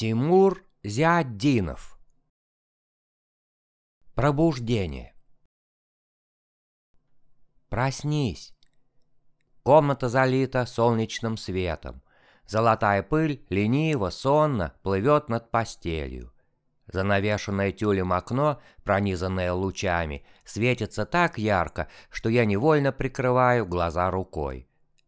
Тимур Зиаддинов Пробуждение Проснись. Комната залита солнечным светом. Золотая пыль лениво, сонно плывет над постелью. Занавешенное тюлем окно, пронизанное лучами, светится так ярко, что я невольно прикрываю глаза рукой.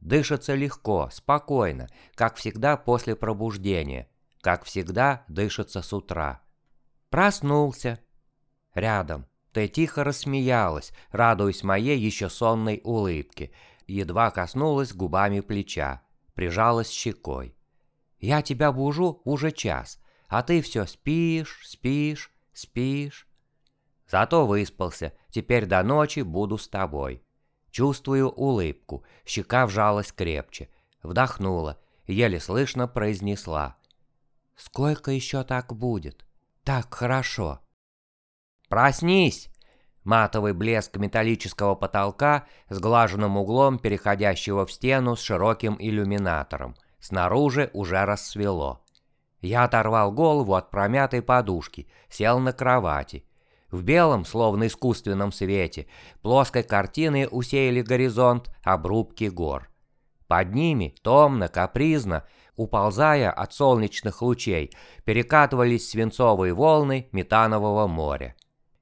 Дышится легко, спокойно, как всегда после пробуждения, как всегда дышится с утра. Проснулся. Рядом. Ты тихо рассмеялась, радуясь моей еще сонной улыбке. Едва коснулась губами плеча, прижалась щекой. Я тебя бужу уже час, а ты все спишь, спишь, спишь. Зато выспался, теперь до ночи буду с тобой. Чувствую улыбку, щека вжалась крепче. Вдохнула, еле слышно произнесла. «Сколько еще так будет? Так хорошо!» «Проснись!» Матовый блеск металлического потолка с глаженным углом, переходящего в стену с широким иллюминатором. Снаружи уже рассвело. Я оторвал голову от промятой подушки, сел на кровати. В белом, словно искусственном свете, плоской картины усеяли горизонт обрубки гор. Под ними, томно, капризно, уползая от солнечных лучей, перекатывались свинцовые волны метанового моря.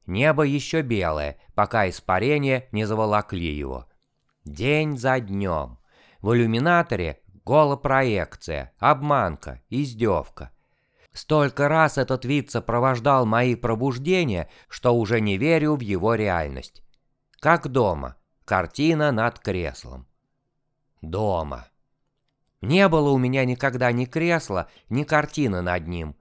Небо еще белое, пока испарения не заволокли его. День за днем. В иллюминаторе голопроекция, обманка, издевка. Столько раз этот вид сопровождал мои пробуждения, что уже не верю в его реальность. Как дома. Картина над креслом. Дома. Не было у меня никогда ни кресла, ни картины над ним.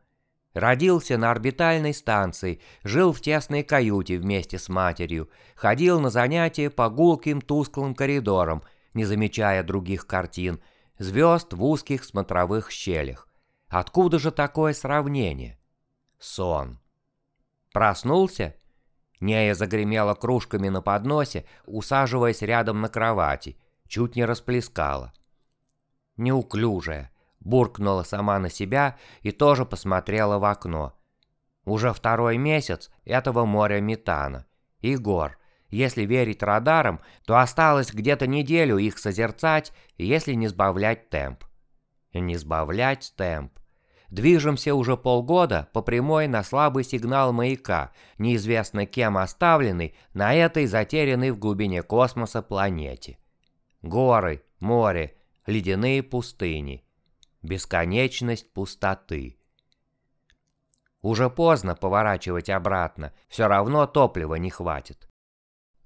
Родился на орбитальной станции, жил в тесной каюте вместе с матерью, ходил на занятия по гулким тусклым коридорам, не замечая других картин, звезд в узких смотровых щелях. Откуда же такое сравнение? Сон. Проснулся? Нея загремела кружками на подносе, усаживаясь рядом на кровати, чуть не расплескала. Неуклюжая, буркнула сама на себя и тоже посмотрела в окно. Уже второй месяц этого моря метана. И гор. Если верить радарам, то осталось где-то неделю их созерцать, если не сбавлять темп. Не сбавлять темп. Движемся уже полгода по прямой на слабый сигнал маяка, неизвестно кем оставленный на этой затерянной в глубине космоса планете. Горы, море, ледяные пустыни. Бесконечность пустоты. Уже поздно поворачивать обратно, все равно топлива не хватит.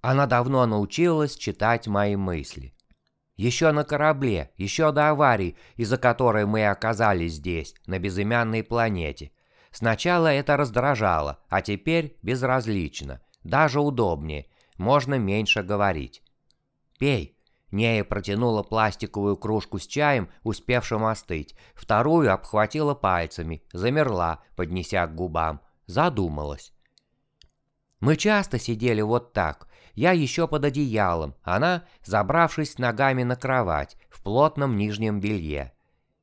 Она давно научилась читать мои мысли. Еще на корабле, еще до аварии, из-за которой мы оказались здесь, на безымянной планете. Сначала это раздражало, а теперь безразлично, даже удобнее, можно меньше говорить. «Пей», Нея протянула пластиковую кружку с чаем, успевшим остыть, вторую обхватила пальцами, замерла, поднеся к губам, задумалась. Мы часто сидели вот так, я еще под одеялом, она, забравшись ногами на кровать, в плотном нижнем белье.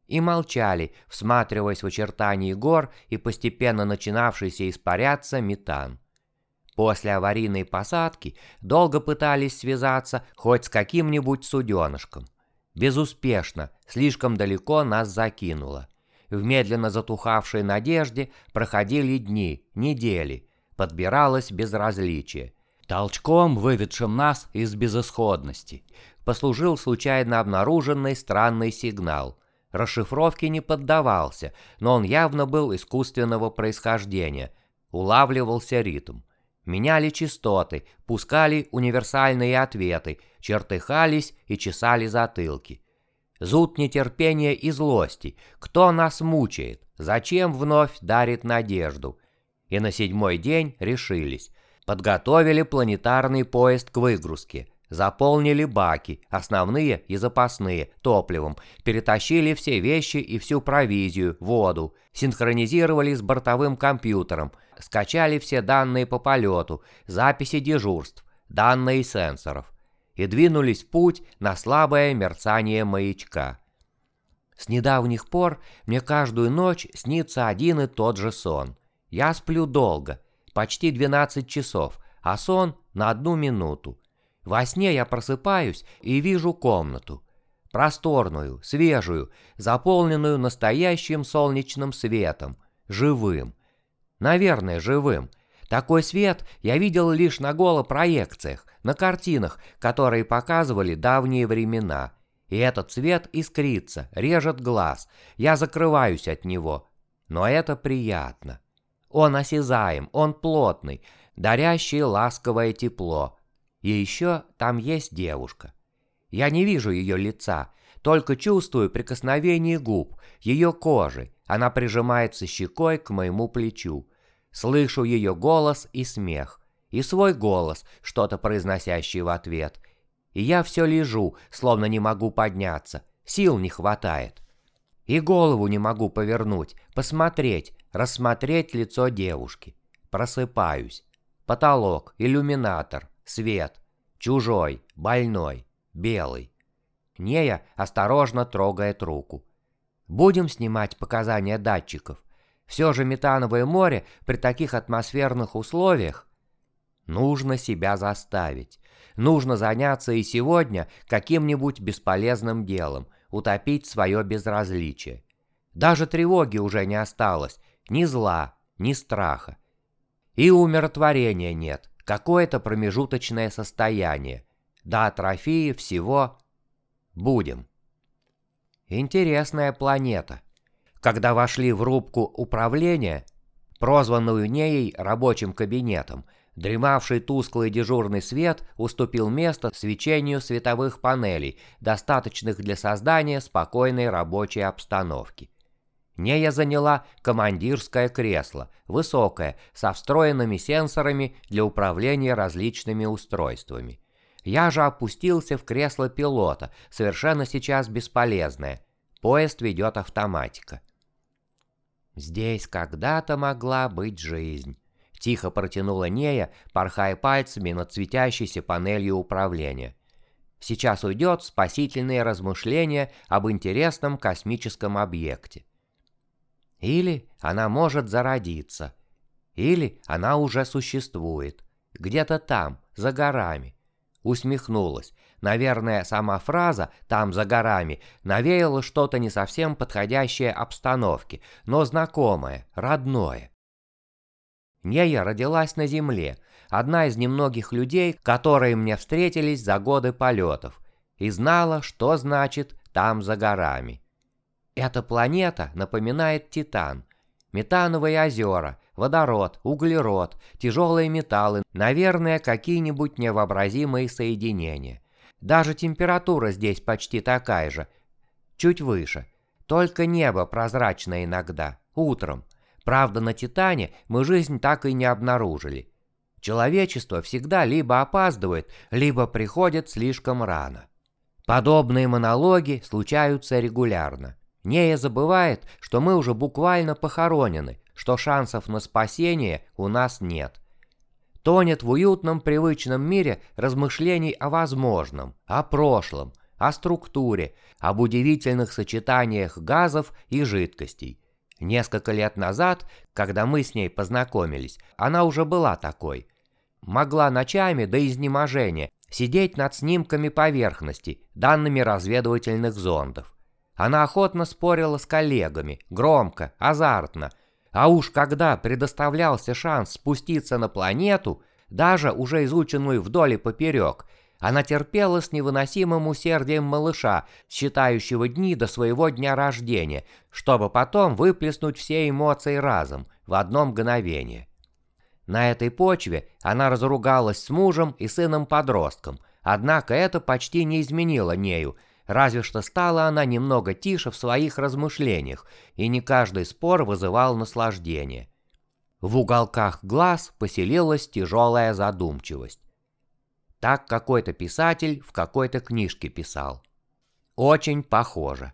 И молчали, всматриваясь в очертания гор и постепенно начинавшийся испаряться метан. После аварийной посадки долго пытались связаться хоть с каким-нибудь суденышком. Безуспешно, слишком далеко нас закинуло. В медленно затухавшей надежде проходили дни, недели, подбиралось безразличие – Толчком, выведшим нас из безысходности, послужил случайно обнаруженный странный сигнал. Расшифровке не поддавался, но он явно был искусственного происхождения. Улавливался ритм. Меняли частоты, пускали универсальные ответы, чертыхались и чесали затылки. Зуд нетерпения и злости. Кто нас мучает? Зачем вновь дарит надежду? И на седьмой день решились. Подготовили планетарный поезд к выгрузке. Заполнили баки, основные и запасные, топливом, перетащили все вещи и всю провизию, воду, синхронизировали с бортовым компьютером, скачали все данные по полету, записи дежурств, данные сенсоров и двинулись в путь на слабое мерцание маячка. С недавних пор мне каждую ночь снится один и тот же сон. Я сплю долго, почти 12 часов, а сон на одну минуту. Во сне я просыпаюсь и вижу комнату. Просторную, свежую, заполненную настоящим солнечным светом, живым. Наверное, живым. Такой свет я видел лишь на голопроекциях, на картинах, которые показывали давние времена. И этот свет искрится, режет глаз. Я закрываюсь от него. Но это приятно. Он осязаем, он плотный, дарящий ласковое тепло. И еще там есть девушка. Я не вижу ее лица, только чувствую прикосновение губ, ее кожи. Она прижимается щекой к моему плечу. Слышу ее голос и смех. И свой голос, что-то произносящий в ответ. И я все лежу, словно не могу подняться. Сил не хватает. И голову не могу повернуть, посмотреть, рассмотреть лицо девушки. Просыпаюсь. Потолок, иллюминатор, свет. Чужой, больной, белый. Нея осторожно трогает руку. Будем снимать показания датчиков. Все же метановое море при таких атмосферных условиях нужно себя заставить. Нужно заняться и сегодня каким-нибудь бесполезным делом, утопить свое безразличие. Даже тревоги уже не осталось, ни зла, ни страха. И умиротворения нет, какое-то промежуточное состояние. До атрофии всего будем. Интересная планета. Когда вошли в рубку управления, прозванную неей рабочим кабинетом, дремавший тусклый дежурный свет уступил место свечению световых панелей, достаточных для создания спокойной рабочей обстановки. Нея заняла командирское кресло, высокое, со встроенными сенсорами для управления различными устройствами. Я же опустился в кресло пилота, совершенно сейчас бесполезное. Поезд ведет автоматика. Здесь когда-то могла быть жизнь. Тихо протянула Нея, порхая пальцами над светящейся панелью управления. Сейчас уйдет спасительные размышления об интересном космическом объекте. Или она может зародиться. Или она уже существует. Где-то там, за горами. Усмехнулась. Наверное, сама фраза «там за горами» навеяла что-то не совсем подходящее обстановке, но знакомое, родное. Нея родилась на Земле, одна из немногих людей, которые мне встретились за годы полетов, и знала, что значит «там за горами». Эта планета напоминает Титан. Метановые озера, водород, углерод, тяжелые металлы, наверное, какие-нибудь невообразимые соединения. Даже температура здесь почти такая же, чуть выше. Только небо прозрачное иногда, утром. Правда, на Титане мы жизнь так и не обнаружили. Человечество всегда либо опаздывает, либо приходит слишком рано. Подобные монологи случаются регулярно. Нея забывает, что мы уже буквально похоронены, что шансов на спасение у нас нет. Тонет в уютном привычном мире размышлений о возможном, о прошлом, о структуре, об удивительных сочетаниях газов и жидкостей. Несколько лет назад, когда мы с ней познакомились, она уже была такой. Могла ночами до изнеможения сидеть над снимками поверхности, данными разведывательных зондов. Она охотно спорила с коллегами, громко, азартно. А уж когда предоставлялся шанс спуститься на планету, даже уже изученную вдоль и поперек, она терпела с невыносимым усердием малыша, считающего дни до своего дня рождения, чтобы потом выплеснуть все эмоции разом, в одно мгновение. На этой почве она разругалась с мужем и сыном-подростком, однако это почти не изменило нею – Разве что стала она немного тише в своих размышлениях, и не каждый спор вызывал наслаждение. В уголках глаз поселилась тяжелая задумчивость. Так какой-то писатель в какой-то книжке писал. Очень похоже.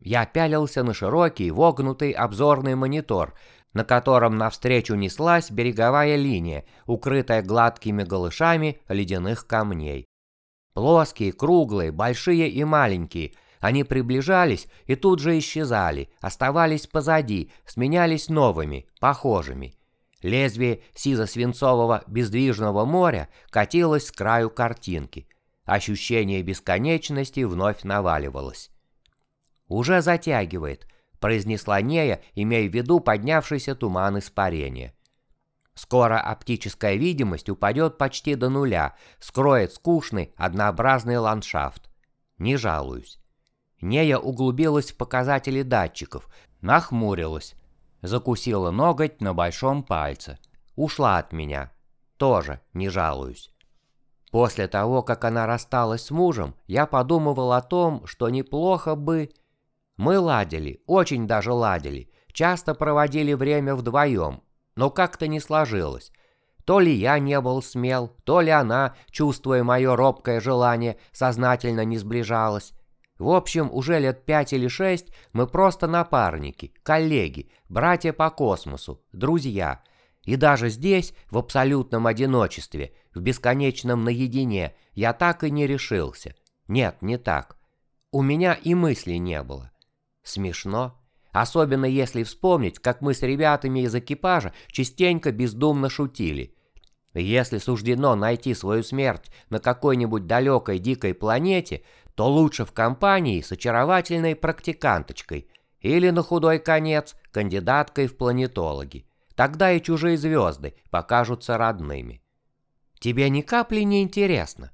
Я пялился на широкий вогнутый обзорный монитор, на котором навстречу неслась береговая линия, укрытая гладкими голышами ледяных камней. Плоские, круглые, большие и маленькие, Они приближались и тут же исчезали, оставались позади, сменялись новыми, похожими. Лезвие сизо-свинцового бездвижного моря катилось с краю картинки. Ощущение бесконечности вновь наваливалось. «Уже затягивает», — произнесла Нея, имея в виду поднявшийся туман испарения. Скоро оптическая видимость упадет почти до нуля, скроет скучный, однообразный ландшафт. Не жалуюсь. Нея углубилась в показатели датчиков, нахмурилась, закусила ноготь на большом пальце. Ушла от меня. Тоже не жалуюсь. После того, как она рассталась с мужем, я подумывал о том, что неплохо бы... Мы ладили, очень даже ладили, часто проводили время вдвоем, но как-то не сложилось. То ли я не был смел, то ли она, чувствуя мое робкое желание, сознательно не сближалась. В общем, уже лет пять или шесть мы просто напарники, коллеги, братья по космосу, друзья. И даже здесь, в абсолютном одиночестве, в бесконечном наедине, я так и не решился. Нет, не так. У меня и мысли не было. Смешно. Особенно если вспомнить, как мы с ребятами из экипажа частенько бездумно шутили. Если суждено найти свою смерть на какой-нибудь далекой дикой планете, то лучше в компании с очаровательной практиканточкой или, на худой конец, кандидаткой в планетологи. Тогда и чужие звезды покажутся родными. Тебе ни капли не интересно.